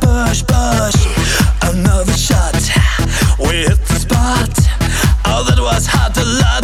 Push, push. Another shot. We hit the spot. Oh, that was hard to love.